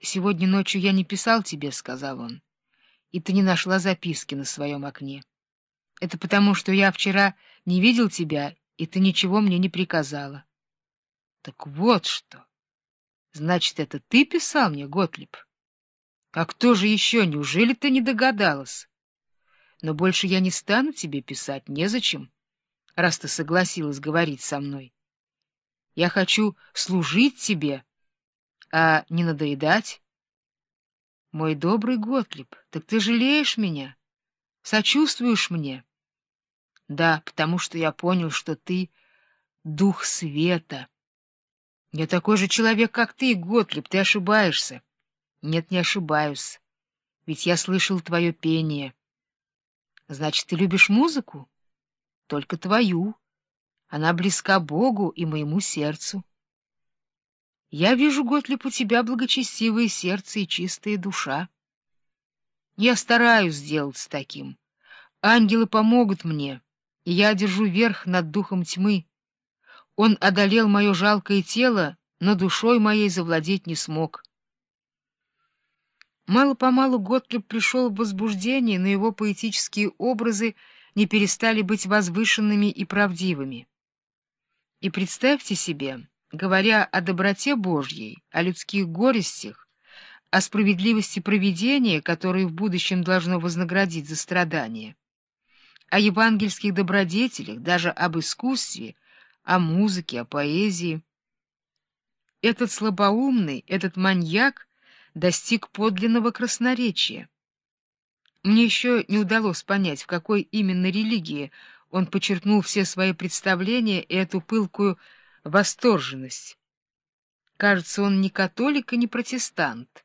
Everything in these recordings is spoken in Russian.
«Сегодня ночью я не писал тебе», — сказал он, — «и ты не нашла записки на своем окне. Это потому, что я вчера не видел тебя, и ты ничего мне не приказала». «Так вот что! Значит, это ты писал мне, Готлиб?» А кто же еще? Неужели ты не догадалась? Но больше я не стану тебе писать, незачем, раз ты согласилась говорить со мной. Я хочу служить тебе, а не надоедать. Мой добрый Готлиб, так ты жалеешь меня? Сочувствуешь мне? Да, потому что я понял, что ты — дух света. Я такой же человек, как ты, Готлиб, ты ошибаешься. Нет, не ошибаюсь, ведь я слышал твое пение. Значит, ты любишь музыку? Только твою. Она близка Богу и моему сердцу. Я вижу, Готлип, у тебя благочестивое сердце и чистая душа. Я стараюсь сделать таким. Ангелы помогут мне, и я держу верх над духом тьмы. Он одолел мое жалкое тело, но душой моей завладеть не смог. Мало-помалу Готлиб пришел в возбуждение, но его поэтические образы не перестали быть возвышенными и правдивыми. И представьте себе, говоря о доброте Божьей, о людских горестях, о справедливости провидения, которое в будущем должно вознаградить за страдания, о евангельских добродетелях, даже об искусстве, о музыке, о поэзии. Этот слабоумный, этот маньяк достиг подлинного красноречия. Мне еще не удалось понять, в какой именно религии он подчеркнул все свои представления и эту пылкую восторженность. Кажется, он не католик и не протестант.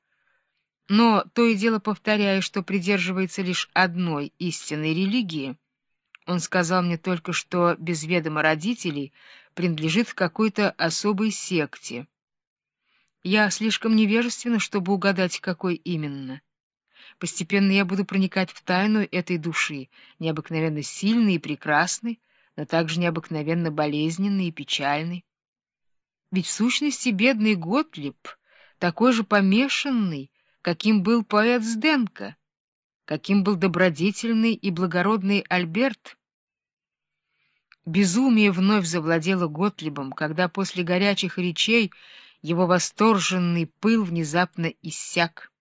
Но, то и дело повторяя, что придерживается лишь одной истинной религии, он сказал мне только, что без ведома родителей принадлежит к какой-то особой секте — я слишком невежественна, чтобы угадать, какой именно. Постепенно я буду проникать в тайну этой души, необыкновенно сильной и прекрасной, но также необыкновенно болезненной и печальной. Ведь в сущности бедный Готлиб такой же помешанный, каким был поэт Сденко, каким был добродетельный и благородный Альберт. Безумие вновь завладело Готлибом, когда после горячих речей его восторженный пыл внезапно иссяк.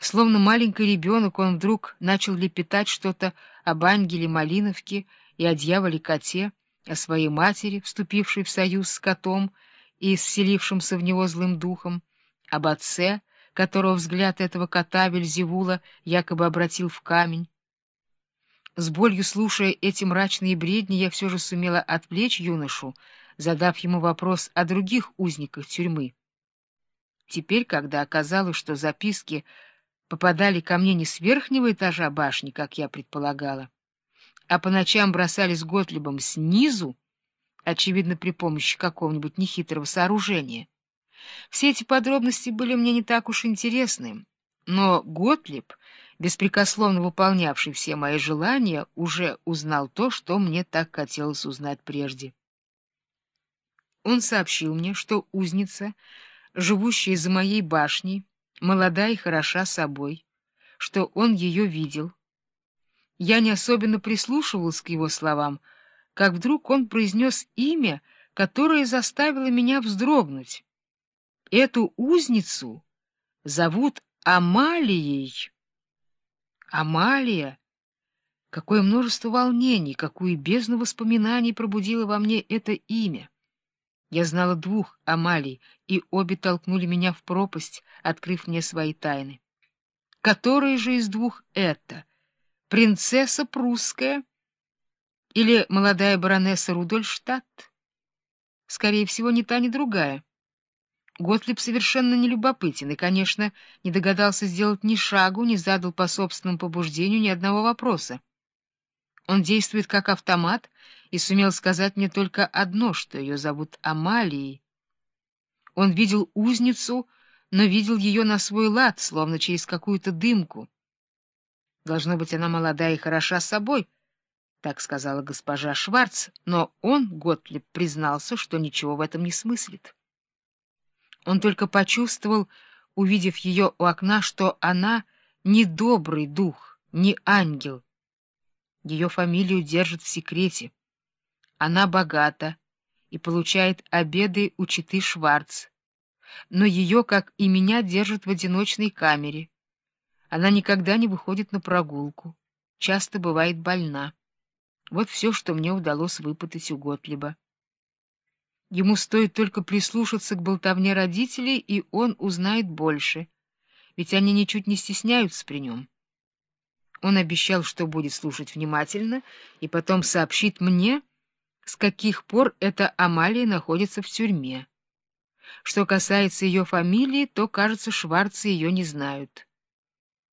Словно маленький ребенок, он вдруг начал лепетать что-то об ангеле Малиновке и о дьяволе-коте, о своей матери, вступившей в союз с котом и вселившимся в него злым духом, об отце, которого взгляд этого кота Вельзевула якобы обратил в камень. С болью слушая эти мрачные бредни, я все же сумела отвлечь юношу, задав ему вопрос о других узниках тюрьмы. Теперь, когда оказалось, что записки попадали ко мне не с верхнего этажа башни, как я предполагала, а по ночам бросались Готлибом снизу, очевидно, при помощи какого-нибудь нехитрого сооружения. Все эти подробности были мне не так уж интересны, но Готлиб, беспрекословно выполнявший все мои желания, уже узнал то, что мне так хотелось узнать прежде. Он сообщил мне, что узница, живущая за моей башней, молода и хороша собой, что он ее видел. Я не особенно прислушивалась к его словам, как вдруг он произнес имя, которое заставило меня вздрогнуть. Эту узницу зовут Амалией. Амалия! Какое множество волнений, какую бездну воспоминаний пробудило во мне это имя! Я знала двух Амалий, и обе толкнули меня в пропасть, открыв мне свои тайны. Которая же из двух это? Принцесса прусская или молодая баронесса Рудольштадт? Скорее всего, ни та, ни другая. Готлиб совершенно нелюбопытен и, конечно, не догадался сделать ни шагу, не задал по собственному побуждению ни одного вопроса. Он действует как автомат и сумел сказать мне только одно, что ее зовут Амалией. Он видел узницу, но видел ее на свой лад, словно через какую-то дымку. Должно быть, она молодая и хороша собой, так сказала госпожа Шварц, но он, Готлиб, признался, что ничего в этом не смыслит. Он только почувствовал увидев ее у окна, что она не добрый дух, не ангел. Ее фамилию держат в секрете. Она богата и получает обеды у читы Шварц. Но ее, как и меня, держат в одиночной камере. Она никогда не выходит на прогулку, часто бывает больна. Вот все, что мне удалось выпытать у Готлиба. Ему стоит только прислушаться к болтовне родителей, и он узнает больше, ведь они ничуть не стесняются при нем. Он обещал, что будет слушать внимательно, и потом сообщит мне, с каких пор эта Амалия находится в тюрьме. Что касается ее фамилии, то, кажется, шварцы ее не знают.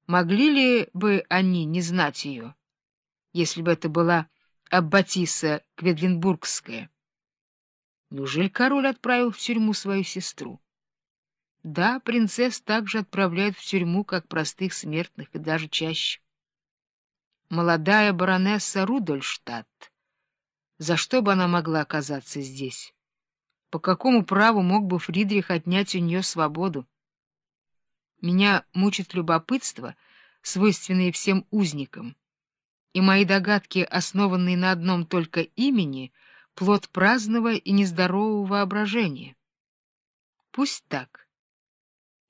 Могли ли бы они не знать ее, если бы это была Аббатиса Кведленбургская? Неужели король отправил в тюрьму свою сестру? Да, принцесс также отправляют в тюрьму, как простых смертных, и даже чаще. Молодая баронесса Рудольштадт. За что бы она могла оказаться здесь? По какому праву мог бы Фридрих отнять у нее свободу? Меня мучит любопытство, свойственное всем узникам, и мои догадки, основанные на одном только имени — плод праздного и нездорового воображения. Пусть так.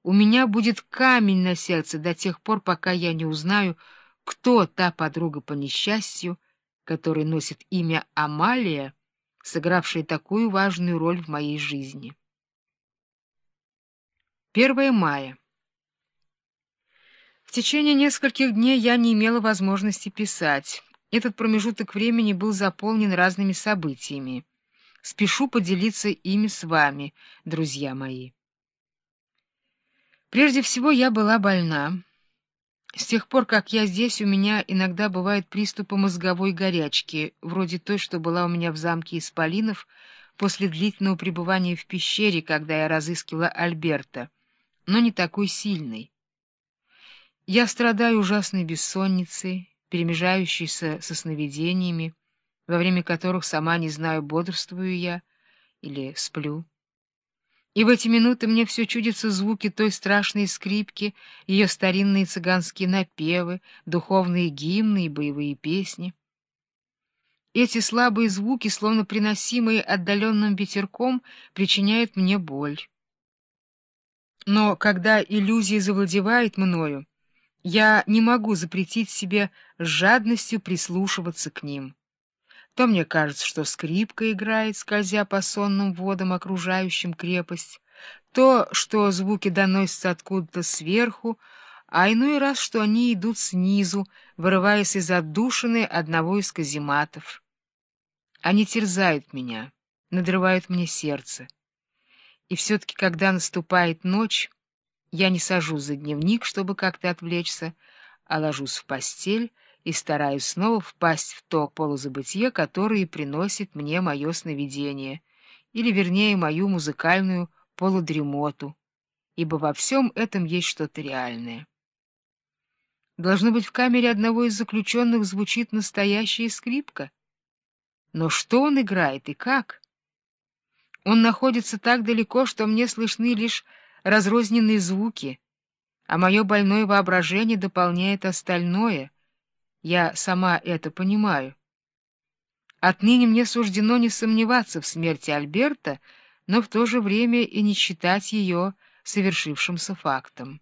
У меня будет камень на сердце до тех пор, пока я не узнаю, кто та подруга по несчастью, которая носит имя Амалия, сыгравшая такую важную роль в моей жизни. 1 мая. Течение нескольких дней я не имела возможности писать. Этот промежуток времени был заполнен разными событиями. Спешу поделиться ими с вами, друзья мои. Прежде всего, я была больна. С тех пор, как я здесь, у меня иногда бывают приступы мозговой горячки, вроде той, что была у меня в замке Исполинов после длительного пребывания в пещере, когда я разыскивала Альберта, но не такой сильной. Я страдаю ужасной бессонницей, перемежающийся со сновидениями, во время которых сама не знаю, бодрствую я или сплю. И в эти минуты мне все чудятся звуки той страшной скрипки, ее старинные цыганские напевы, духовные гимны и боевые песни. Эти слабые звуки, словно приносимые отдаленным ветерком, причиняют мне боль. Но когда иллюзия завладевает мною, я не могу запретить себе с жадностью прислушиваться к ним. То мне кажется, что скрипка играет, скользя по сонным водам, окружающим крепость, то, что звуки доносятся откуда-то сверху, а иной раз, что они идут снизу, вырываясь из отдушины одного из казематов. Они терзают меня, надрывают мне сердце. И все-таки, когда наступает ночь, я не сажусь за дневник, чтобы как-то отвлечься, а ложусь в постель и стараюсь снова впасть в то полузабытие, которое приносит мне мое сновидение, или, вернее, мою музыкальную полудремоту, ибо во всем этом есть что-то реальное. Должно быть, в камере одного из заключенных звучит настоящая скрипка. Но что он играет и как? Он находится так далеко, что мне слышны лишь разрозненные звуки, а мое больное воображение дополняет остальное. Я сама это понимаю. Отныне мне суждено не сомневаться в смерти Альберта, но в то же время и не считать ее совершившимся фактом.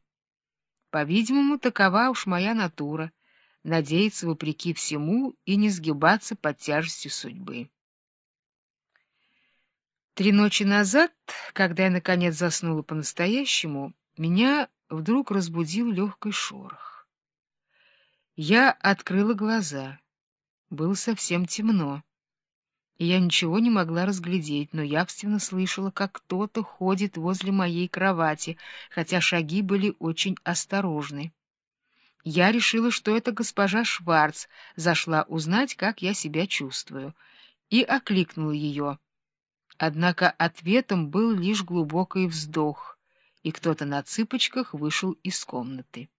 По-видимому, такова уж моя натура — надеяться вопреки всему и не сгибаться под тяжестью судьбы. Три ночи назад, когда я, наконец, заснула по-настоящему, меня вдруг разбудил легкий шорох. Я открыла глаза. Было совсем темно. Я ничего не могла разглядеть, но явственно слышала, как кто-то ходит возле моей кровати, хотя шаги были очень осторожны. Я решила, что это госпожа Шварц зашла узнать, как я себя чувствую, и окликнула ее — Однако ответом был лишь глубокий вздох, и кто-то на цыпочках вышел из комнаты.